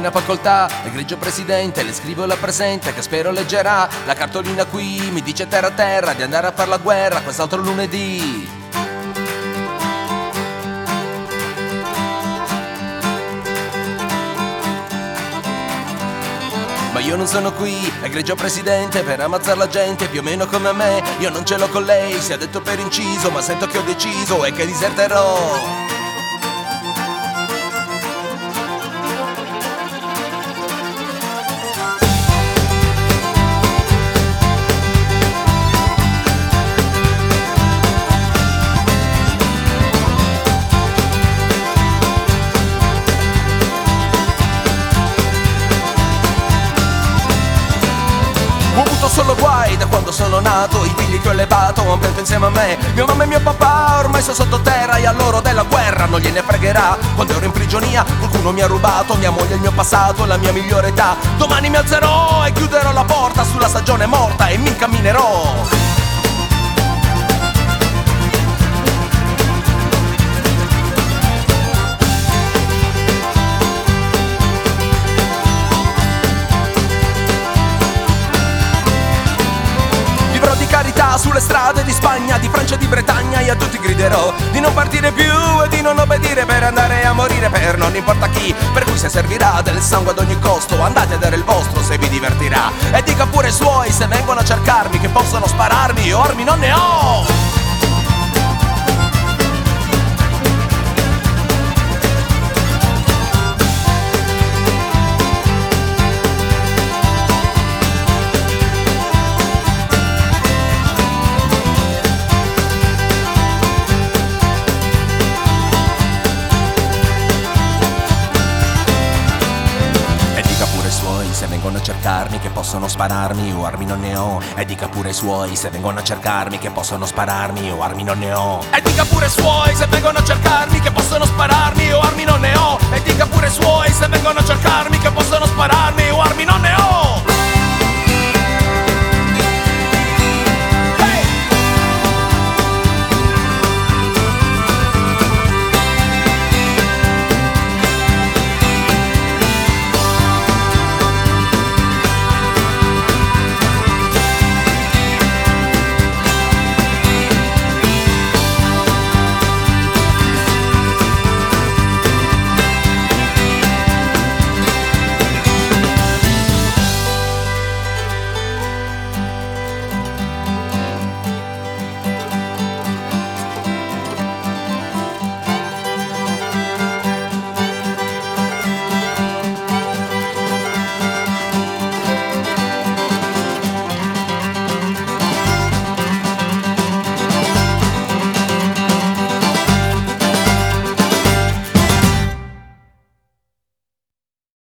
piena facoltà, egregio presidente, le scrivo la presente che spero leggerà. La cartolina qui mi dice terra terra di andare a far la guerra quest'altro lunedì. Ma io non sono qui, egregio presidente, per ammazzare la gente più o meno come me. Io non ce l'ho con lei, si è detto per inciso, ma sento che ho deciso e che diserterò. Solo guai da quando sono nato I figli che ho elevato un pianto insieme a me. Mia mamma e mio papà ormai sono sottoterra E a loro della guerra non gliene fregherà. Quando ero in prigionia qualcuno mi ha rubato Mia moglie il mio passato, la mia migliore età. Domani mi alzerò e chiuderò la porta Sulla stagione morta e mi incamminerò strade di Spagna, di Francia di Bretagna e a tutti griderò di non partire più e di non obbedire per andare a morire per non importa chi, per cui se servirà del sangue ad ogni costo andate a dare il vostro se vi divertirà e dica pure ai suoi se vengono a cercarmi che possono spararmi io armi non ne ho. a cercarmi che possono spararmi o armi non ne ho. E dica pure suoi se vengono a cercarmi che possono spararmi o armi non ne ho. E dica pure suoi se vengono a cercarmi che possono spararmi o armi non ne ho. E dica pure suoi se vengono a cercarmi che possono spararmi